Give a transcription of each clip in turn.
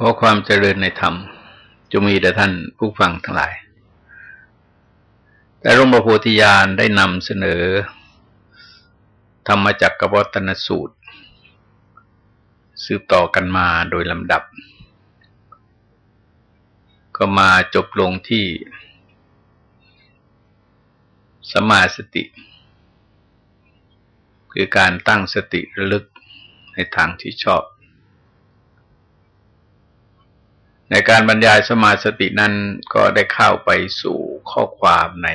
ขอความเจริญในธรรมจะมีแต่ท่านผู้ฟังทั้งหลาย แต่ร่มประโพธิญาณได้นำเสนอ ธรรมจักรวัตนสูตร สืบต่อกันมาโดยลำดับ ก็มาจบลงที่สมาสติ คือการตั้งสติระลึกในทางที่ชอบ ในการบรรยายสมาสตินั้นก็ได้เข้าไปสู่ข้อความใน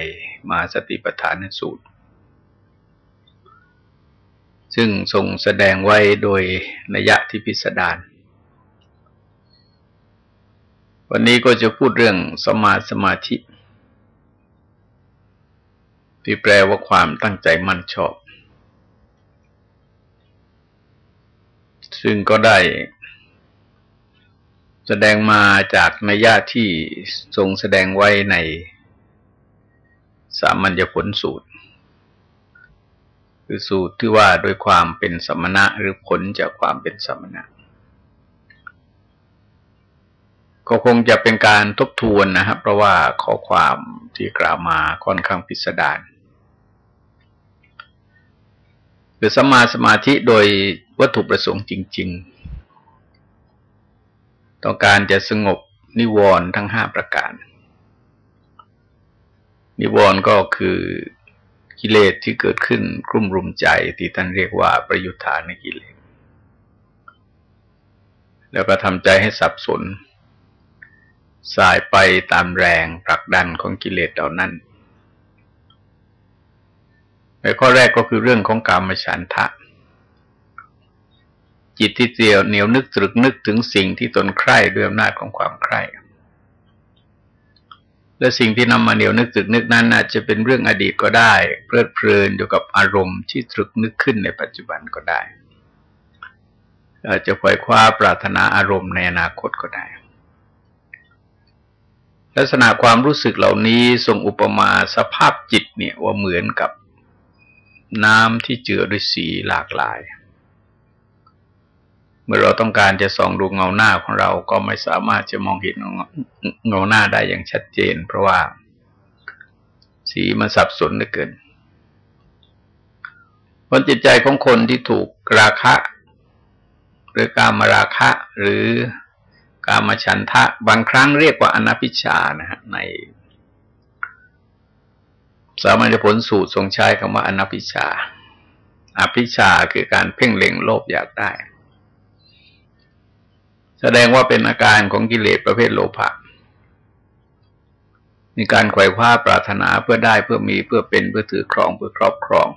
มาสติปฐานสูตร ซึ่งทรงแสดงไว้โดยนัยะที่พิสดารวันนี้ก็จะพูดเรื่องสมาสมาธิ ที่แปลว่าความตั้งใจมั่นชอบ ซึ่งก็ได้ แสดงมาจากนัยยะที่ทรงแสดงไว้ในสามัญญผลสูตร คือสูตรที่ว่าโดยความเป็นสมณะหรือผลจากความเป็นสมณะ ก็คงจะเป็นการทบทวนนะครับ เพราะว่าข้อความที่กล่าวมาค่อนข้างพิสดารคือสมาสมาธิโดยวัตถุประสงค์จริง ๆ ต้องการจะสงบนิวรณ์ทั้งห้าประการ นิวรณ์ก็คือกิเลสที่เกิดขึ้นกลุ่มรุมใจที่ท่านเรียกว่าประยุทธานกิเลส แล้วก็ทำใจให้สับสน สายไปตามแรงผลักดันของกิเลสเหล่านั้นในข้อแรกก็คือเรื่องของกรรมฉันทะ จิตที่เตียวเหนียวนึกตรึกนึกถึงสิ่งที่ตนใคร่ด้วยอำนาจของความใคร่และสิ่งที่นำมาเหนียวนึกตรึกนึกนั้นอาจจะเป็นเรื่องอดีตก็ได้ เพลิดเพลินอยู่กับอารมณ์ที่ตรึกนึกขึ้นในปัจจุบันก็ได้ อาจจะปล่อยคว้าปรารถนาอารมณ์ในอนาคตก็ได้ ลักษณะความรู้สึกเหล่านี้ทรงอุปมาสภาพจิตเนี่ยว่าเหมือนกับน้ำที่เจือด้วยสีหลากหลาย เมื่อเราต้องการจะส่องดูเงาหน้าของเราก็ไม่สามารถจะมองเห็นเงาหน้าได้อย่างชัดเจน เพราะว่า สีมันสับสนเหลือเกินผลจิตใจของคนที่ถูกราคะ หรือการมาราคะ หรือกามฉันทะ บางครั้งเรียกว่าอนัพิชานะฮะใน สามัญผลสูตรทรงใช้คำว่าอนัพิชาอภิชาคือการเพ่งเล็งโลภอยากได้ แสดงว่าเป็นอาการของกิเลสประเภทโลภะมีการไขว่คว้าปรารถนาเพื่อได้เพื่อมีเพื่อเป็นเพื่อถือครองเพื่อครอบครอง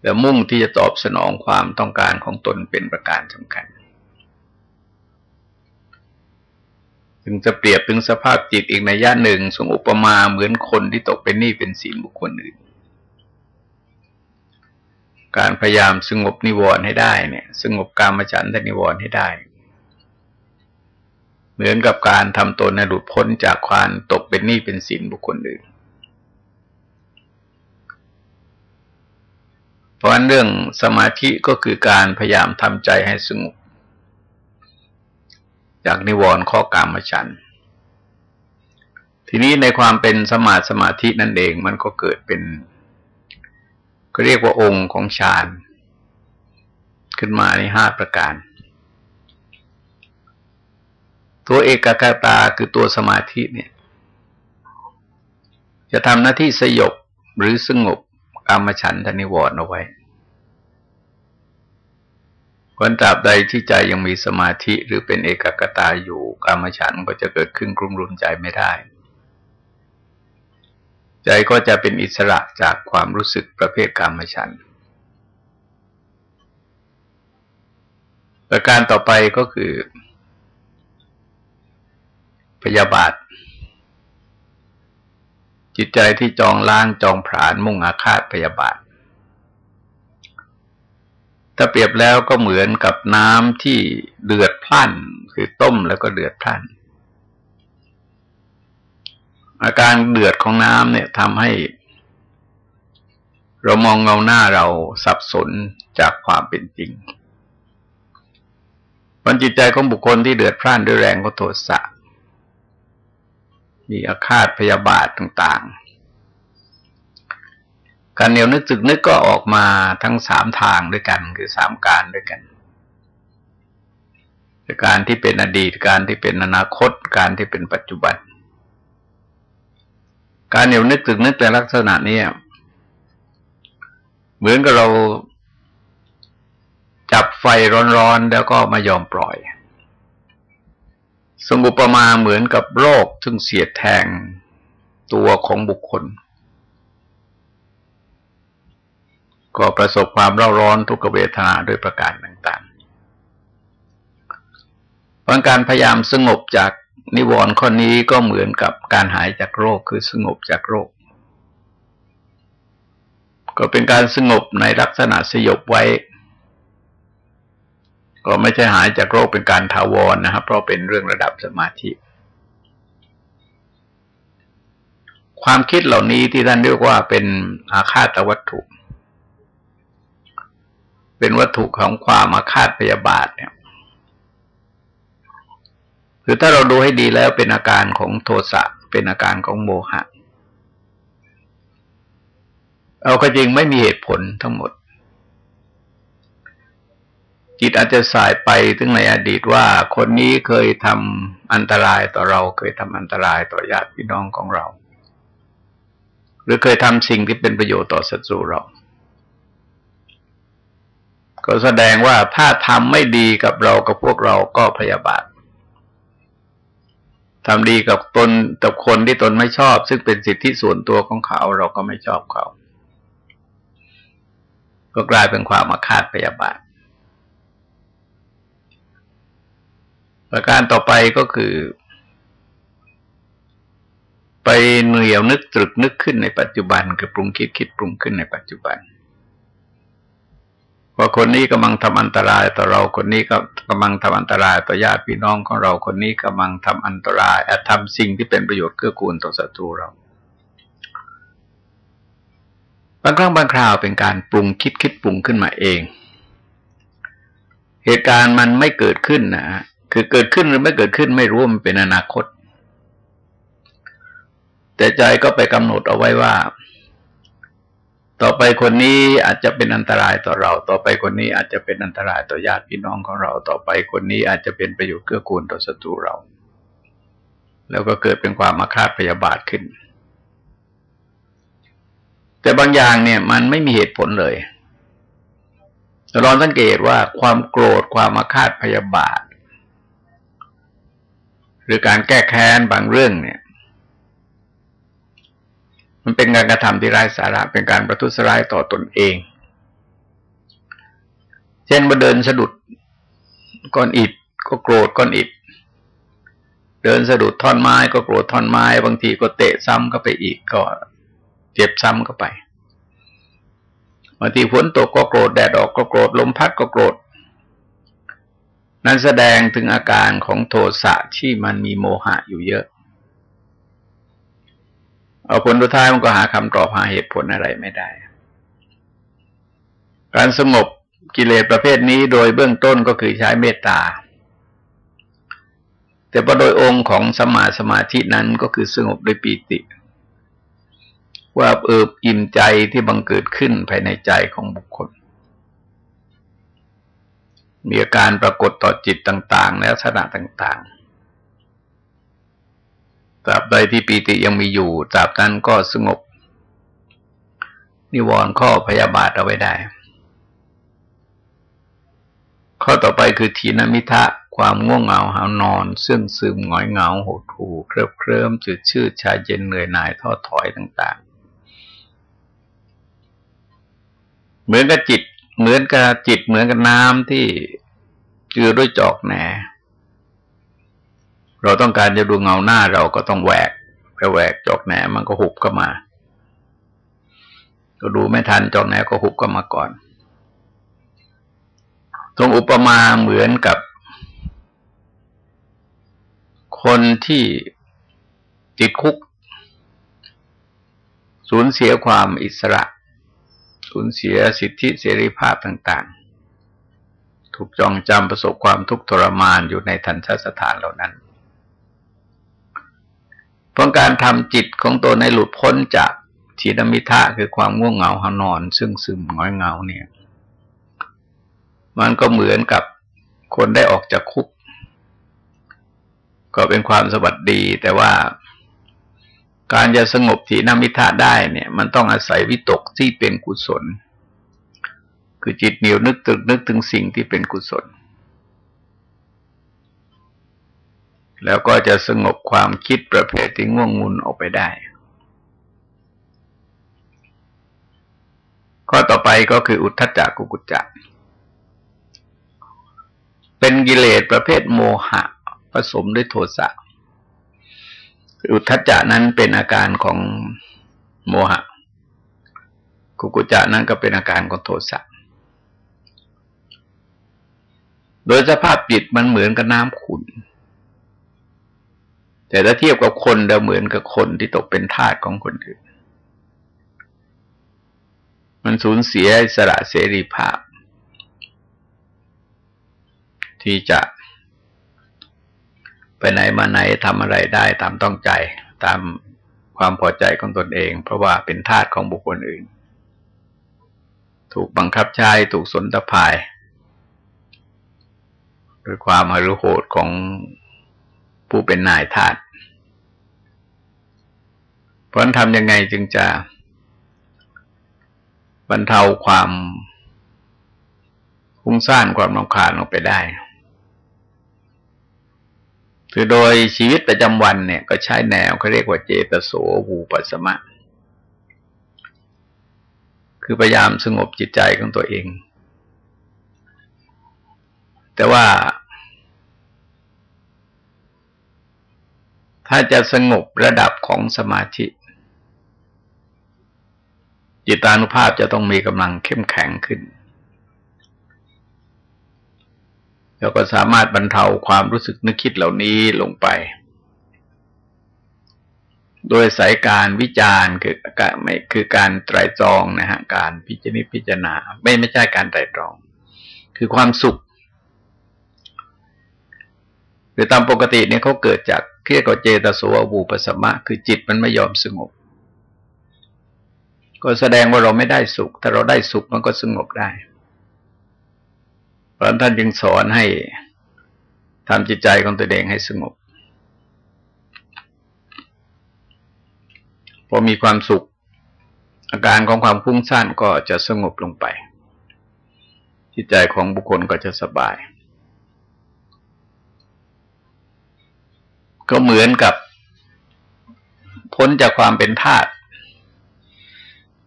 แต่มุ่งที่จะตอบสนองความต้องการของตนเป็นประการสำคัญถึงจะเปรียบถึงสภาพจิตอีกในย่านหนึ่งทรงอุปมาเหมือนคนที่ตกเป็นหนี้เป็นสินบุคคลอื่น การพยายามสงบนิวรณ์ให้ได้เนี่ย สงบกามฉันทนิวรณ์ให้ได้ เหมือนกับการทำตนในหลุดพ้นจากความตกเป็นหนี้เป็นสินบุคคลอื่น เพราะฉะนั้นเรื่องสมาธิก็คือการพยายามทำใจให้สงบจากนิวรณ์ข้อกามฉันทีนี้ในความเป็นสมาสมาธินั่นเองมันก็เกิดเป็น ก็เรียกว่าองค์ของฌานขึ้นมาในห้าประการ ตัวเอกกตาคือตัวสมาธิเนี่ย จะทำหน้าที่สยบหรือสงบกรรมฉันทนิวรณ์เอาไว้วันตราบใดที่ใจยังมีสมาธิหรือเป็นเอกกตาอยู่กรรมฉันก็จะเกิดขึ้นกลุ่มรุนใจไม่ได้ ใจก็จะเป็นอิสระจากความรู้สึกประเภทกรรมฉันประการต่อไปก็คือ พยาบาท จิตใจที่จองล้างจองผานมุ่งอาฆาตพยาบาท ถ้าเปรียบแล้วก็เหมือนกับน้ำที่เดือดพล่าน คือต้มแล้วก็เดือดพล่าน อาการเดือดของน้ำเนี่ยทำให้ เรามองเงาหน้าเราสับสนจากความเป็นจริงมันจิตใจของบุคคลที่เดือดพร่านด้วยแรงก็โทสะ มีอาฆาตพยาบาทต่างๆ การเหนียวนึกจึกนึกก็ออกมาทั้งสามทางด้วยกัน คือสามการด้วยกันการที่เป็นอดีตการที่เป็นอนาคต การที่เป็นปัจจุบัน การเหนียวนึกจึกนึกในลักษณะนี้เหมือนกับเราจับไฟร้อนๆ แล้วก็ไม่ยอมปล่อย สมุปมาเหมือนกับโรคซึ่งเสียดแทงตัวของบุคคล ก็ประสบความเร่าร้อนทุกขเวทนาด้วยประการต่างๆเพราะการพยายามสงบจาก นิวรณ์ข้อนี้ก็เหมือนกับการหายจากโรคคือสงบจากโรค ก็เป็นการสงบในลักษณะสยบไว้ ก็ไม่ใช่หายจากโรคเป็นการถาวรนนะครับ เพราะเป็นเรื่องระดับสมาธิ ความคิดเหล่านี้ที่ท่านเรียกว่าเป็นอาคาตวัตถุ เป็นวัตถุของความอาฆาตพยาบาทเนี่ย คือถ้าเราดูให้ดีแล้วเป็นอาการของโทสะเป็นอาการของโมหะ เอาก็จริงไม่มีเหตุผลทั้งหมด จิตอาจจะสายไปถึงในอดีตว่าคนนี้เคยทำอันตรายต่อเราเคยทำอันตรายต่อญาติพี่น้องของเรา หรือเคยทำสิ่งที่เป็นประโยชน์ต่อศัตรูเราก็แสดงว่าถ้าทำไม่ดีกับเรากับพวกเราก็พยาบาท ทำดีกับตนกับคนที่ตนไม่ชอบ ซึ่งเป็นสิทธิส่วนตัวของเขา เราก็ไม่ชอบเขา ก็กลายเป็นความมาคาดพยาบาทประการต่อไปก็คือ ไปเหนียวนึกตรึกนึกขึ้นในปัจจุบัน คือปรุงคิดคิดปรุงขึ้นในปัจจุบัน ว่าคนนี้กำลังทำอันตรายต่อเราคนนี้ก็กำลังทำอันตรายต่อญาติพี่น้องของเราคนนี้กำลังทำอันตรายอาจทำสิ่งที่เป็นประโยชน์เกื้อกูลต่อศัตรูเราบางครั้งบางคราวเป็นการปรุงคิดคิดปรุงขึ้นมาเอง เหตุการณ์มันไม่เกิดขึ้นนะคือเกิดขึ้นหรือไม่เกิดขึ้นไม่รู้มันเป็นอนาคต แต่ใจก็ไปกำหนดเอาไว้ว่า ต่อไปคนนี้อาจจะเป็นอันตรายต่อเรา ต่อไปคนนี้อาจจะเป็นอันตรายต่อญาติพี่น้องของเรา ต่อไปคนนี้อาจจะเป็นประโยชน์เกื้อกูลต่อศัตรูเรา แล้วก็เกิดเป็นความมาคาดพยาบาทขึ้น แต่บางอย่างเนี่ยมันไม่มีเหตุผลเลยเราลองสังเกตว่าความโกรธความมาคาดพยาบาท หรือการแก้แค้นบางเรื่องเนี่ย มันเป็นการกระทำที่ไร้สาระเป็นการประทุษร้ายต่อตนเอง เช่นมาเดินสะดุดก้อนอิฐก็โกรธก้อนอิฐเดินสะดุดท่อนไม้ก็โกรธท่อนไม้ บางทีก็เตะซ้ำก็ไปอีกก็เจ็บซ้ำก็ไปบางทีฝนตกก็โกรธแดดออกก็โกรธลมพัดก็โกรธนั้นแสดงถึงอาการของโทสะที่มันมีโมหะอยู่เยอะ เอาผลสุดท้ายมันก็หาคำตอบหาเหตุผลอะไรไม่ได้ การสงบกิเลสประเภทนี้โดยเบื้องต้นก็คือใช้เมตตา แต่พอโดยองค์ของสมาสมาธินั้นก็คือสงบด้วยปีติ ว่าเอิบอิ่มใจที่บังเกิดขึ้นภายในใจของบุคคล มีอาการปรากฏต่อจิตต่าง ๆ และลักษณะต่าง ๆ ตราบใดที่ปีติยังมีอยู่ตราบนั้นก็สงบ นิวรณ์ข้อพยาบาทเอาไว้ได้ ข้อต่อไปคือทีนมิทะความง่วงเหงาหานอน ซึ่งซึมหงอยเหงาหดหูเคลิบเคลิ้มจืดชืดชาเย็นเหนื่อยหน่ายท้อถอยต่าง ๆ เหมือนกับจิต เหมือนกับจิตเหมือนกับน้ำที่เจือด้วยจอกแหน เราต้องการจะดูเงาหน้าเราก็ต้องแหวกไปแหวกจอกแหนมันก็หุบเข้ามา ก็ดูไม่ทันจอกแหนก็หุบเข้ามาก่อนตรงอุปมาเหมือนกับ คนที่ติดคุก สูญเสียความอิสระ สูญเสียสิทธิเสรีภาพต่าง ๆ ถูถูกจองจำประสบความทุกข์ทรมานอยู่ในทันชสถานเหล่านั้น เพราะการทำจิตของตัวในหลุดพ้นจากทีนมิทะคือความง่วงเหงาหานอน ซึ่งซึมง้อยเหงาเนี่ย มันก็เหมือนกับคนได้ออกจากคุก ก็เป็นความสวัสดี แต่ว่าการจะสงบทีนมิทะได้เนี่ย มันต้องอาศัยวิตกที่เป็นกุศล คือจิตเหนียวนึกตึกนึกถึงสิ่งที่เป็นกุศล แล้วก็จะสงบความคิดประเภทที่ง่วงงุนออกไปได้ ข้อต่อไปก็คืออุทธจักกุกุจจะเป็นกิเลสประเภทโมหะ ผสมด้วยโทสะอุทธจักนั้นเป็นอาการของโมหะ กุกุจจะนั้นก็เป็นอาการของโทสะโดยสภาพจิตมันเหมือนกับน้ำขุ่น แต่ถ้าเทียบกับคนเราเหมือนกับคนที่ตกเป็นทาสของคนอื่น มันสูญเสียสระเสรีภาพ ที่จะไปไหนมาไหนทำอะไรได้ตามต้องใจตามความพอใจของตนเอง เพราะว่าเป็นทาสของบุคคลอื่น ถูกบังคับใช้ถูกสนตภาย โดยความหรุโหดของ ผู้เป็นนายทาสเพราะนั้นทำยังไงจึงจะบรรเทาความฟุ้งซ่านความรำคาญลงไปได้ คือโดยชีวิตประจำวันเนี่ย ก็ใช้แนวเขาเรียกว่าเจตโสวูปัสมะ คือพยายามสงบจิตใจของตัวเอง แต่ว่า ถ้าจะสงบระดับของสมาธิ จิตานุภาพจะต้องมีกำลังเข้มแข็งขึ้น แล้วก็สามารถบรรเทาความรู้สึกนึกคิดเหล่านี้ลงไป โดยสายการวิจารณ์คือการไม่คือการไตรตรองนะฮะการพิจารณาพิจารณา ไม่ไม่ใช่การไตรตรอง คือความสุขหรือตามปกติเนี่ยเขาเกิดจาก เรียกว่าเจตสวบูปสมะ คือจิตมันไม่ยอมสงบ ก็แสดงว่าเราไม่ได้สุข ถ้าเราได้สุขมันก็สงบได้เพราะท่านจึงสอนให้ทำจิตใจของตัวเองให้สงบ พอมีความสุข อาการของความพุ่งสั้นก็จะสงบลงไป จิตใจของบุคคลก็จะสบาย ก็เหมือนกับ พ้นจากความเป็นทาส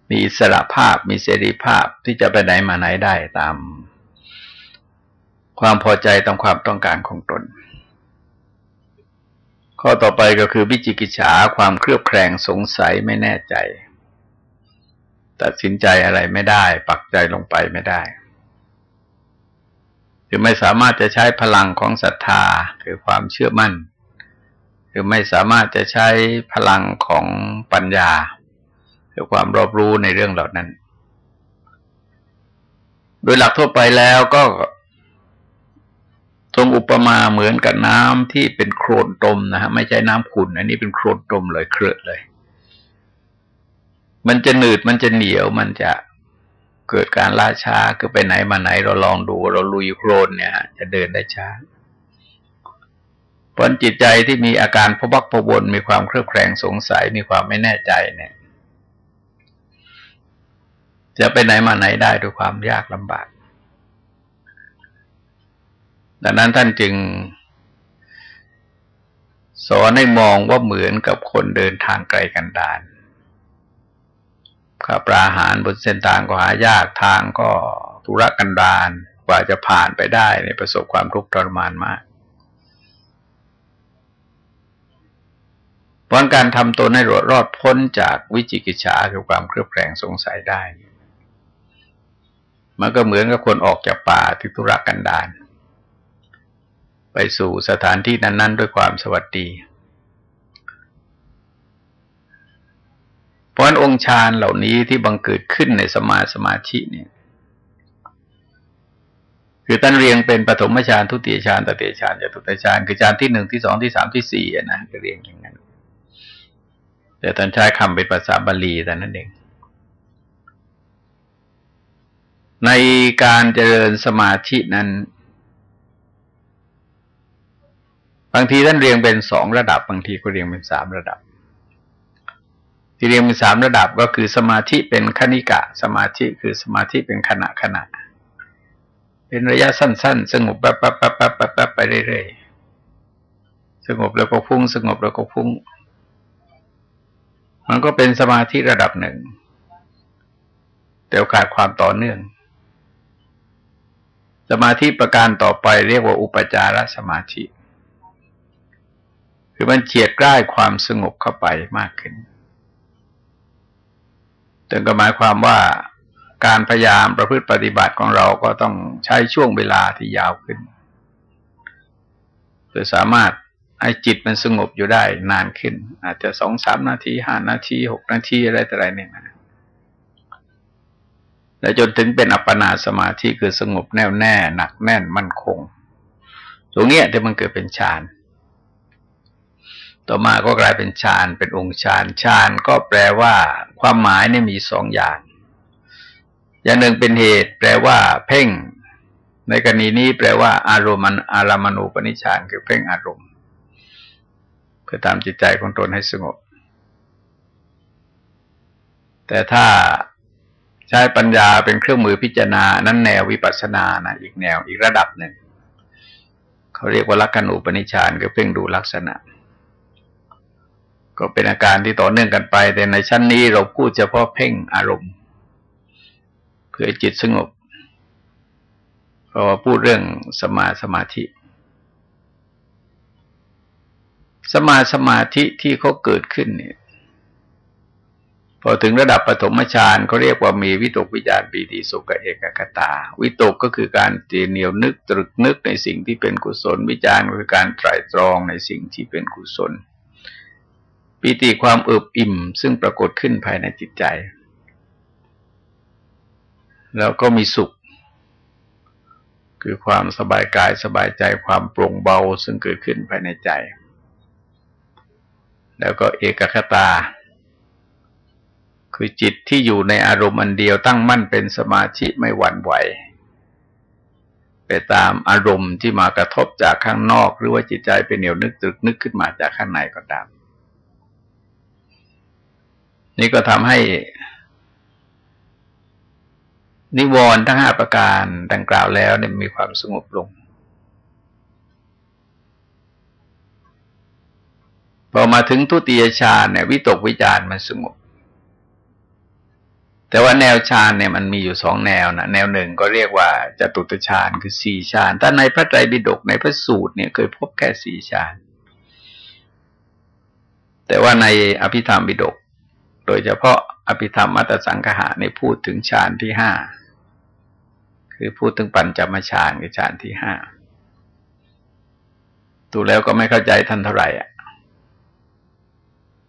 มีอิสระภาพมีเสรีภาพที่จะไปไหนมาไหนได้ตาม ความพอใจตามความต้องการของตน ข้อต่อไปก็คือวิจิกิจฉาความเครือบแคลงสงสัยไม่แน่ใจ ตัดสินใจอะไรไม่ได้ ปักใจลงไปไม่ได้คือไม่สามารถจะใช้พลังของศรัทธาคือความเชื่อมั่น คือไม่สามารถจะใช้พลังของปัญญาคือความรอบรู้ในเรื่องเหล่านั้น โดยหลักทั่วไปแล้วก็ทรงอุปมาเหมือนกับน้ำที่เป็นโครนตมนะฮะไม่ใช่น้ำขุ่นอันนี้เป็นโครนตมเลยเครือเลย มันจะหนืดมันจะเหนียวมันจะเกิดการล่าช้าคือไปไหนมาไหนเราลองดูเราลุยโครนเนี่ย จะเดินได้ช้า เพราะจิตใจที่มีอาการพบักพวนมีความเครือบแคลงสงสัยมีความไม่แน่ใจเนี่ย จะไปไหนมาไหนได้ด้วยความยากลำบาก ดังนั้นท่านจึง สอนให้มองว่าเหมือนกับคนเดินทางไกลกันดานข้าปลาหารบนเส้นทางก็หายากทางก็ทุรกันดารกว่าจะผ่านไปได้ในประสบความทุกข์ทรมานมาก เพราะการทำตนให้รอดพ้นจากวิจิกิจฉาคือความเครือบแคลงสงสัยได้ มันก็เหมือนกับคนออกจากป่าที่ธุรกันดารไปสู่สถานที่นั้น ๆ ด้วยความสวัสดีเพราะองค์ฌานเหล่านี้ที่บังเกิดขึ้นในสมาสมาธิเนี่ย คือท่านเรียงเป็นปฐมฌานทุติยฌานตติยฌานจตุตฌานคือฌานที่หนึ่งที่สองที่สามที่สี่นะก็เรียงอย่างนั้น แต่ท่านใช้คำเป็นภาษาบาลีแต่นั้นเอง ในการเจริญสมาธินั้น บางทีท่านเรียงเป็นสองระดับบางทีก็เรียงเป็นสามระดับ ที่เรียงเป็นสามระดับก็คือสมาธิเป็นคณิกะ สมาธิคือสมาธิเป็นขณะขณะ เป็นระยะสั้น ๆ สงบแป๊บแป๊บแป๊บแป๊บแป๊บไปเรื่อยๆสงบแล้วก็พุ่งสงบแล้วก็พุ่ง มันก็เป็นสมาธิระดับหนึ่ง แต่โอกาสความต่อเนื่อง สมาธิประการต่อไปเรียกว่าอุปจารสมาธิ คือมันเฉียดใกล้ความสงบเข้าไปมากขึ้นแต่ก็หมายความว่าการพยายามประพฤติปฏิบัติของเราก็ต้องใช้ช่วงเวลาที่ยาวขึ้นเพื่อสามารถ ให้จิตมันสงบอยู่ได้นานขึ้น อาจจะสองสามนาทีห้านาทีหกนาทีอะไรแต่ไรเนี่ยนะและจนถึงเป็นอัปปนาสมาธิคือสงบแน่วแน่ หนักแน่นมั่นคง ตรงนี้ที่มันเกิดเป็นฌาน ต่อมาก็กลายเป็นฌานเป็นองค์ฌานฌานก็แปลว่า ความหมายเนี่ยมีสองอย่าง อย่างหนึ่งเป็นเหตุ แปลว่า เพ่ง ในกรณีนี้แปลว่า อารมณ์อารามณูปนิชานคือเพ่งอารมณ์ พื่อตามจิตใจของตนให้สงบ แต่ถ้าใช้ปัญญาเป็นเครื่องมือพิจารณา นั้นแนววิปัสสนานะอีกแนวอีกระดับหนึ่ง เขาเรียกว่าลักขณูปนิชานคือเพ่งดูลักษณะ ก็เป็นอาการที่ต่อเนื่องกันไป แต่ในชั้นนี้เราพูดเฉพาะเพ่งอารมณ์ เพื่อจิตสงบเพราะว่าพูดเรื่องสมาสมาธิ สมาสมาธิที่เขาเกิดขึ้นเนี่ยพอถึงระดับปฐมฌานเขาเรียกว่ามีวิตกวิจารปีติสุขเอกกตา วิตกก็คือการตีเหนียวนึกตรึกนึกในสิ่งที่เป็นกุศล วิจารคือการไตรตรองในสิ่งที่เป็นกุศลปีติความเอิบอิ่ม ซึ่งปรากฏขึ้นภายในจิตใจ แล้วก็มีสุข คือความสบายกายสบายใจความโปร่งเบาซึ่งเกิดขึ้นภายในใจ แล้วก็เอกคตา คือจิตที่อยู่ในอารมณ์อันเดียวตั้งมั่นเป็นสมาธิไม่หวั่นไหว ไปตามอารมณ์ที่มากระทบจากข้างนอก หรือว่าจิตใจเป็นเหนียวนึกตรึกนึกขึ้นมาจากข้างในก็ตาม นี่ก็ทำให้ นิวรณ์ทั้งห้าประการดังกล่าวแล้วเนี่ยมีความสงบลง พอมาถึงทุติยฌานเนี่ยวิตกวิจารมันสงบแต่ว่าแนวฌานเนี่ยมันมีอยู่สองแนวนะแนวหนึ่งก็เรียกว่าจตุตฌานคือสี่ฌานถ้าในพระไตรปิฎกในพระสูตรเนี่ยเคยพบแค่สี่ฌานแต่ว่าในอภิธรรมปิฎกโดยเฉพาะอภิธรรมมัตสังคหะในพูดถึงฌานที่ห้าคือพูดถึงปัญจมฌานคือฌานที่ห้าดูแล้วก็ไม่เข้าใจท่านเท่าไหร่อะ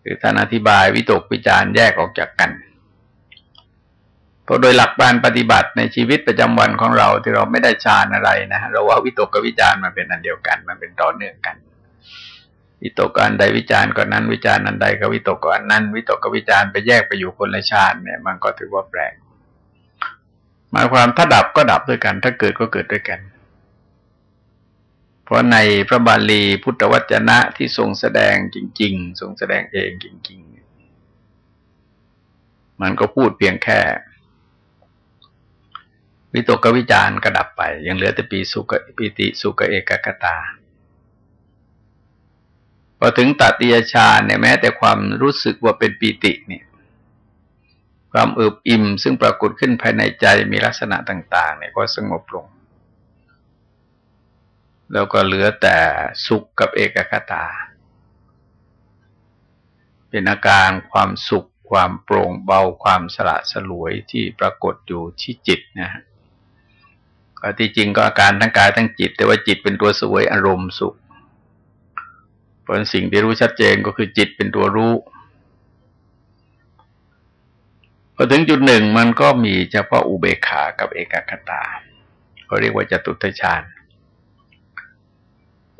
คือท่านอธิบายวิตกวิจารแยกออกจากกันเพราะโดยหลักการปฏิบัติในชีวิตประจำวันของเราที่เราไม่ได้ฌานอะไรนะเราว่าวิตกกับวิจารมันเป็นอันเดียวกัน มันเป็นต่อเนื่องกัน วิตกอันใดวิจารก็นั้น วิจารอันใดก็วิตกก็อันนั้น วิตกกับวิจารไปแยกไปอยู่คนละฌานเนี่ย มันก็ถือว่าแปลกหมายความถ้าดับก็ดับด้วยกัน ถ้าเกิดก็เกิดด้วยกัน เพราะในพระบาลีพุทธวจนะที่ทรงแสดงจริง ๆ ทรงแสดงเองจริง ๆ มันก็พูดเพียงแค่ วิตกวิจารก็ดับไปยังเหลือแต่ปีสุกปิติสุกเอกกตาพอถึงตัติยชาเนี่ยแม้แต่ความรู้สึกว่าเป็นปีติเนี่ยความอึบอิ่มซึ่งปรากฏขึ้นภายในใจมีลักษณะต่าง ๆ เนี่ยก็สงบลง แล้วก็เหลือแต่สุขกับเอกคตา เป็นอาการความสุขความโปร่งเบาความสละสลวยที่ปรากฏอยู่ที่จิตนะฮะก็ที่จริงก็อาการทั้งกายทั้งจิต แต่ว่าจิตเป็นตัวสวยอารมณ์สุขเพราะสิ่งที่รู้ชัดเจนก็คือจิตเป็นตัวรู้พอถึงจุดหนึ่งมันก็มีเฉพาะอุเบกขากับเอกคตาเขาเรียกว่าจตุตฌาน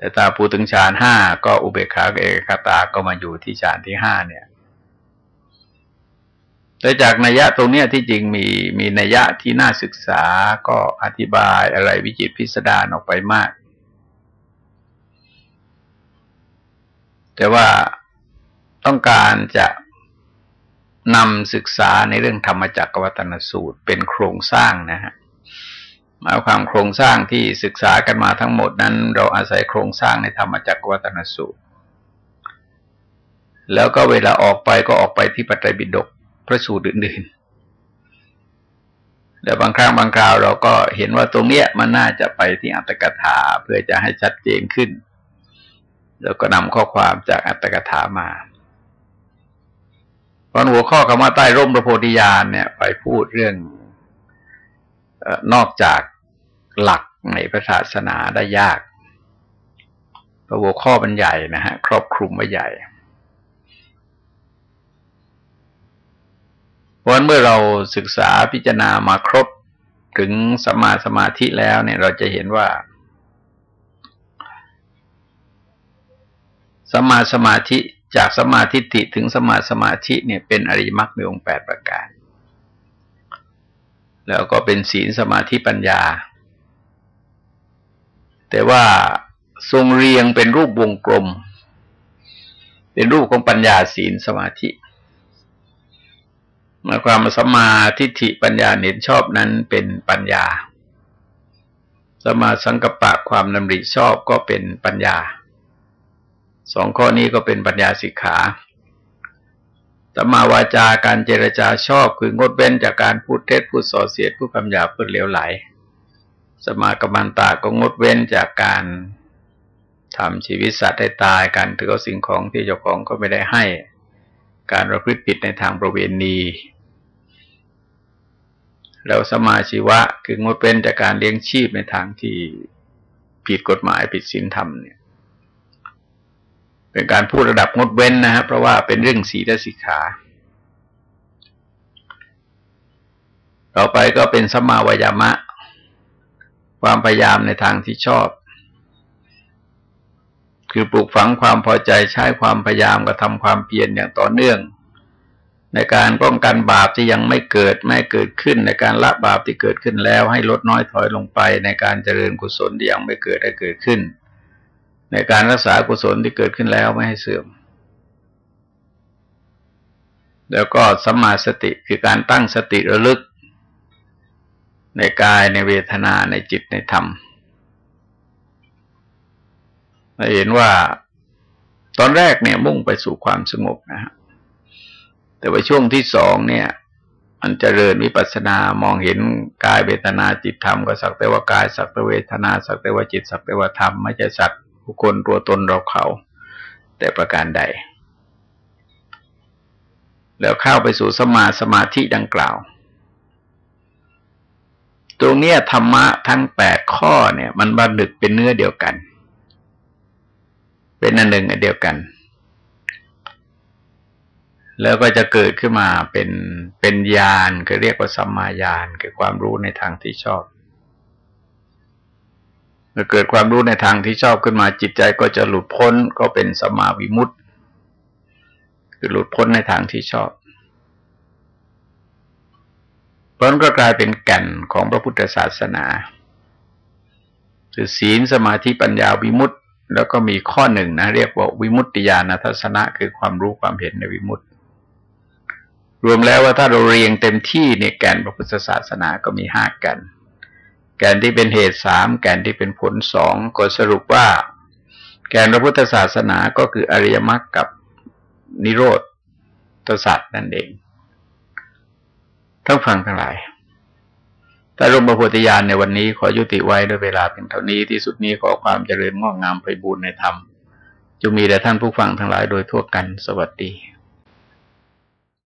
แต่ตาพูถึงฌานห้าก็อุเบกขาเอกคตาก็มาอยู่ที่ฌานที่ห้าเนี่ยแต่จากนัยยะตรงเนี้ยที่จริงมีมีนัยยะที่น่าศึกษาก็อธิบายอะไรวิจิตพิสดารออกไปมาก แต่ว่าต้องการจะนำศึกษาในเรื่องธรรมจักรวัตนสูตรเป็นโครงสร้างนะฮะ หมายความโครงสร้างที่ศึกษากันมาทั้งหมดนั้น เราอาศัยโครงสร้างในธรรมจักรวัตนสูตร แล้วก็เวลาออกไปก็ออกไปที่ปัจจัยบิดกพระสูตรอื่นๆแล้วบางครั้งบางคราวเราก็เห็นว่าตรงเนี้ยมันน่าจะไปที่อัตถกถาเพื่อจะให้ชัดเจนขึ้น แล้วก็นำข้อความจากอัตถกถามาตอนหัวข้อคำว่าใต้ร่มพระโพธิญาณเนี่ย ไปพูดเรื่องนอกจาก หลักในพระศาสนาได้ยากเพราะหัวข้อมันใหญ่นะฮะ ครอบคลุมว่าใหญ่เพราะเมื่อเราศึกษาพิจารณามาครบถึงสมาสมาธิแล้วเนี่ยเราจะเห็นว่า สมาสมาธิจากสมาธิิถึงสมาสมาธิเนี่ยเป็นอริยมรรคมีองค์แปดประการ แล้วก็เป็นศีลสมาธิปัญญา แต่ว่าทรงเรียงเป็นรูปวงกลม เป็นรูปของปัญญาศีลสมาธิหมายความสมาธิฏฐิปัญญาเห็นชอบนั้นเป็นปัญญา สมาสังกปะความนำริชอบก็เป็นปัญญา สองข้อนี้ก็เป็นปัญญาสิกขาสมาวาจาการเจรจาชอบคืองดเว้นจากการพูดเท็จพูดส่อเสียดพูดคำหยาพูดเลวไหล สมากรรมันตาก็งดเว้นจากการทำชีวิตสัตว์ให้ตายการถือเอาสิ่งของที่เจ้าของก็ไม่ได้ให้ การประพฤติผิดในทางประเวณีแล้วสมาชีวะคืองดเว้นจากการเลี้ยงชีพในทางที่ผิดกฎหมายผิดศีลธรรมเนี่ย เป็นการพูดระดับงดเว้นนะครับเพราะว่าเป็นเรื่องศีลสิกขา ต่อไปก็เป็นสมาวยามะ ความพยายามในทางที่ชอบ คือปลูกฝังความพอใจใช้ความพยายามกระทำความเพียรอย่างต่อเนื่อง ในการป้องกันบาปที่ยังไม่เกิดไม่เกิดขึ้น ในการละบาปที่เกิดขึ้นแล้ว ให้ลดน้อยถอยลงไป ในการเจริญกุศลที่ยังไม่เกิดให้เกิดขึ้น ในการรักษากุศลที่เกิดขึ้นแล้วไม่ให้เสื่อมแล้วก็สมาสติคือการตั้งสติระลึก ในกายในเวทนาในจิตในธรรมเราเห็นว่าตอนแรกเนี่ยมุ่งไปสู่ความสงบนะฮะแต่ว่าช่วงที่สองเนี่ย มันจเจริญวิปัสสนามองเห็นกายเวทนาจิตธรรมก็สักแต่ว่ากายสักแต่เวทนาสักแต่ว่าจิตสักแต่ว่าธรรมไม่ใช่สัตว์ผู้คนตัวตนเราเขา แต่ประการใด แล้วเข้าไปสู่สมาสมาธิดังกล่าว ตรงนี้ธรรมะทั้งแปดข้อเนี่ย มันบันดึกเป็นเนื้อเดียวกัน เป็นอันหนึ่งอันเดียวกัน แล้วก็จะเกิดขึ้นมาเป็นเป็นญาณคือเรียกว่าสัมมาญาณคือความรู้ในทางที่ชอบเมื่อเกิดความรู้ในทางที่ชอบขึ้นมาจิตใจก็จะหลุดพ้นก็เป็นสมาวิมุตติคือหลุดพ้นในทางที่ชอบเพ ราะนั้นก็กลายเป็นแก่นของพระพุทธศาสนาคือศีลสมาธิปัญญาวิมุตติ แล้วก็มีข้อหนึ่งนะ เรียกว่าวิมุตติญาณทัศนะ คือความรู้ความเห็นในวิมุตติ รวมแล้วว่าถ้าเราเรียงเต็มที่เนี่ยแก่นพระพุทธศาสนาก็มีห้าแก่น แก่นที่เป็นเหตุสามแก่นที่เป็นผลสองก็สรุปว่า แก่นพระพุทธศาสนาก็คืออริยมรรคกับนิโรธตสัตว์นั่นเอง ทั้งฟังทั้งหลายแต่รมประโพธิญาณในวันนี้ขอยุติไว้ด้วยเวลาเพียงเท่านี้ที่สุดนี้ขอความเจริญงอกงามไปบูรณนธรรมจงมีแด่ท่านผู้ฟังทั้งหลายโดยทั่วกันสวัสดี